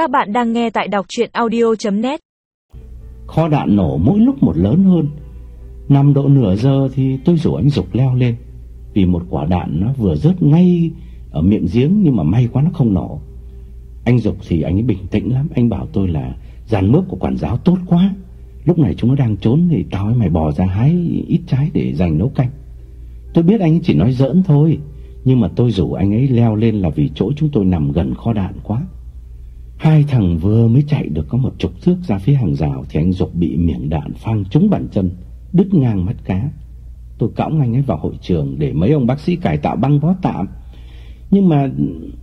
Các bạn đang nghe tại đọc chuyện audio.net Kho đạn nổ mỗi lúc một lớn hơn. Nằm độ nửa giờ thì tôi rủ anh Dục leo lên. Vì một quả đạn nó vừa rớt ngay ở miệng giếng Nhưng mà may quá nó không nổ. Anh Dục thì anh ấy bình tĩnh lắm. Anh bảo tôi là dàn mướp của quản giáo tốt quá. Lúc này chúng nó đang trốn Thì tao với mày bò ra hái ít trái để dành nấu canh. Tôi biết anh ấy chỉ nói giỡn thôi, Nhưng mà tôi rủ anh ấy leo lên là vì chỗ chúng tôi nằm gần kho đạn quá. Hai thằng vừa mới chạy được có một chục thước ra phía hàng rào Thì anh Dục bị miệng đạn phang trúng bàn chân, Đứt ngang mắt cá. Tôi cõng anh ấy vào hội trường Để mấy ông bác sĩ cải tạo băng bó tạm. Nhưng mà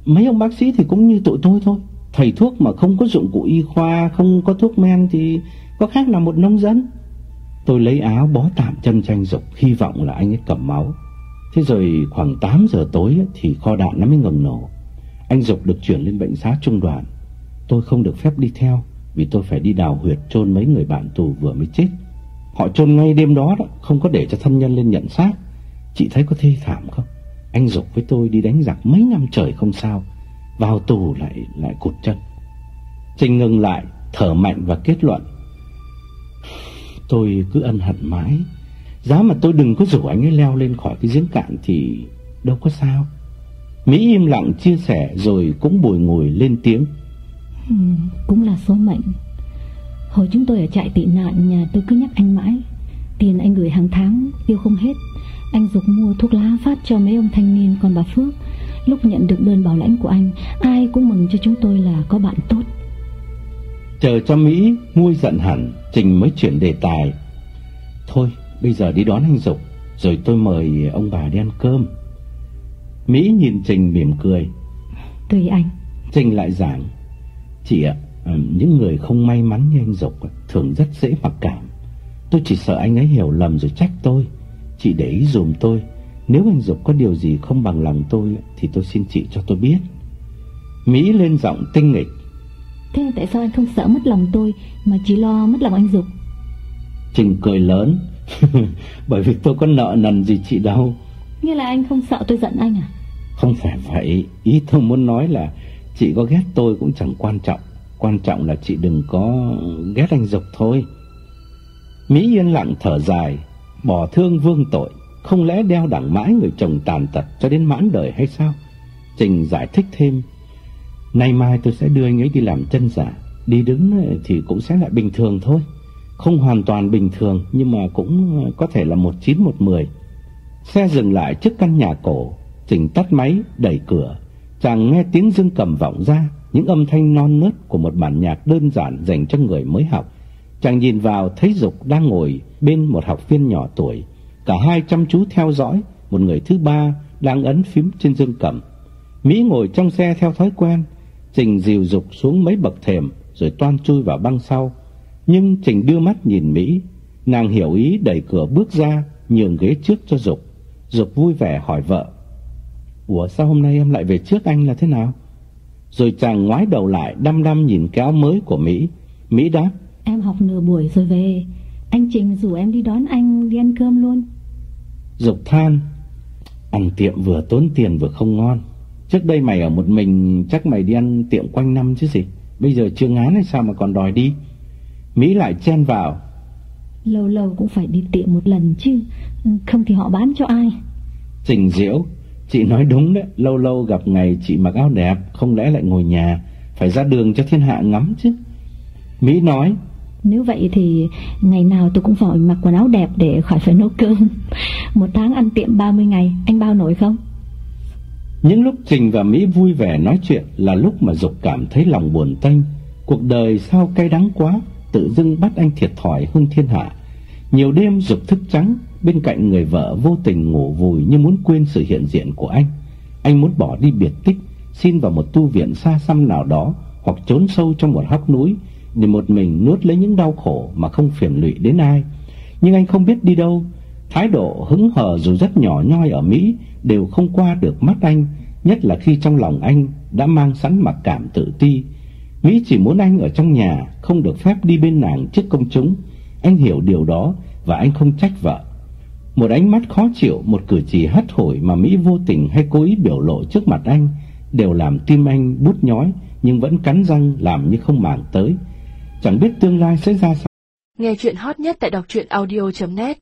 mấy ông bác sĩ thì cũng như tụi tôi thôi. Thầy thuốc mà không có dụng cụ y khoa, Không có thuốc men thì có khác là một nông dân? Tôi lấy áo bó tạm chân cho anh Dục, Hy vọng là anh ấy cầm máu. Thế rồi khoảng 8 giờ tối Thì kho đạn nó mới ngừng nổ. Anh Dục được chuyển lên bệnh xá trung đoàn. Tôi không được phép đi theo, Vì tôi phải đi đào huyệt chôn mấy người bạn tù vừa mới chết. Họ chôn ngay đêm đó đó, Không có để cho thân nhân lên nhận xác. Chị thấy có thê thảm không? Anh Dục với tôi đi đánh giặc mấy năm trời không sao, Vào tù lại lại cụt chân. Trình ngừng lại, Thở mạnh và kết luận. Tôi cứ ân hận mãi. Giá mà tôi đừng có rủ anh ấy leo lên khỏi cái giếng cạn Thì đâu có sao. Mỹ im lặng chia sẻ Rồi cũng bồi ngồi lên tiếng. Cũng là số mệnh. Hồi chúng tôi ở trại tị nạn Nhà tôi cứ nhắc anh mãi. Tiền anh gửi hàng tháng tiêu không hết. Anh dục mua thuốc lá phát cho mấy ông thanh niên Còn bà Phước. Lúc nhận được đơn bảo lãnh của anh Ai cũng mừng cho chúng tôi là có bạn tốt. Chờ cho Mỹ nguôi giận hẳn Trình mới chuyển đề tài. Thôi bây giờ đi đón anh Dục Rồi tôi mời ông bà đi ăn cơm. Mỹ nhìn Trình mỉm cười. Tùy anh. Trình lại giảng Chị ạ Những người không may mắn như anh Dục Thường rất dễ mặc cảm. Tôi chỉ sợ anh ấy hiểu lầm rồi trách tôi. Chị để ý dùm tôi. Nếu anh Dục có điều gì không bằng lòng tôi Thì tôi xin chị cho tôi biết. Mỹ lên giọng tinh nghịch. Thế tại sao anh không sợ mất lòng tôi Mà chỉ lo mất lòng anh Dục? Trình cười lớn. Bởi vì tôi có nợ nần gì chị đâu. Nghĩa là anh không sợ tôi giận anh à? Không phải vậy. Ý tôi muốn nói là Chị có ghét tôi cũng chẳng quan trọng. Quan trọng là chị đừng có ghét anh Dục thôi. Mỹ yên lặng thở dài, Bỏ thương vương tội, Không lẽ đeo đẳng mãi người chồng tàn tật Cho đến mãn đời hay sao? Trình giải thích thêm, Nay mai tôi sẽ đưa anh ấy đi làm chân giả, Đi đứng thì cũng sẽ lại bình thường thôi. Không hoàn toàn bình thường, Nhưng mà cũng có thể là một chín một mười. Xe dừng lại trước căn nhà cổ, Trình tắt máy, đẩy cửa. Chàng nghe tiếng dương cầm vọng ra, Những âm thanh non nớt của một bản nhạc đơn giản Dành cho người mới học. Chàng nhìn vào, thấy Dục đang ngồi Bên một học viên nhỏ tuổi. Cả hai chăm chú theo dõi, Một người thứ ba đang ấn phím trên dương cầm. Mỹ ngồi trong xe theo thói quen, Trình dìu Dục xuống mấy bậc thềm Rồi toan chui vào băng sau. Nhưng Trình đưa mắt nhìn Mỹ, Nàng hiểu ý đẩy cửa bước ra Nhường ghế trước cho Dục. Dục vui vẻ hỏi vợ Ủa sao hôm nay em lại về trước anh là thế nào? Rồi chàng ngoái đầu lại Đăm đăm nhìn cái áo mới của Mỹ. Mỹ đáp Em học nửa buổi rồi về. Anh Trình rủ em đi đón anh đi ăn cơm luôn. Dục than Ăn tiệm vừa tốn tiền vừa không ngon. Trước đây mày ở một mình Chắc mày đi ăn tiệm quanh năm chứ gì? Bây giờ chưa ngán hay sao mà còn đòi đi? Mỹ lại chen vào. Lâu lâu cũng phải đi tiệm một lần chứ Không thì họ bán cho ai. Trình diễu Chị nói đúng đấy Lâu lâu gặp ngày chị mặc áo đẹp Không lẽ lại ngồi nhà Phải ra đường cho thiên hạ ngắm chứ Mỹ nói Nếu vậy thì ngày nào tôi cũng phải mặc quần áo đẹp Để khỏi phải nấu cơm Một tháng ăn tiệm 30 ngày Anh bao nổi không những lúc Trình và Mỹ vui vẻ nói chuyện là lúc mà Dục cảm thấy lòng buồn tênh. Cuộc đời sao cay đắng quá, tự dưng bắt anh thiệt thòi hơn thiên hạ. Nhiều đêm Dục thức trắng, bên cạnh người vợ vô tình ngủ vùi như muốn quên sự hiện diện của anh. Anh muốn bỏ đi biệt tích, xin vào một tu viện xa xăm nào đó hoặc trốn sâu trong một hốc núi để một mình nuốt lấy những đau khổ mà không phiền lụy đến ai. Nhưng anh không biết đi đâu, Thái độ hứng hờ dù rất nhỏ nhoi ở Mỹ đều không qua được mắt anh, nhất là khi trong lòng anh đã mang sẵn mặc cảm tự ti. Mỹ chỉ muốn anh ở trong nhà, không được phép đi bên nàng trước công chúng. Anh hiểu điều đó và anh không trách vợ. Một ánh mắt khó chịu, một cử chỉ hất hủi mà Mỹ vô tình hay cố ý biểu lộ trước mặt anh đều làm tim anh bút nhói nhưng vẫn cắn răng làm như không màng tới. Chẳng biết tương lai sẽ ra sao. Nghe chuyện hot nhất tại đọc truyện audio.net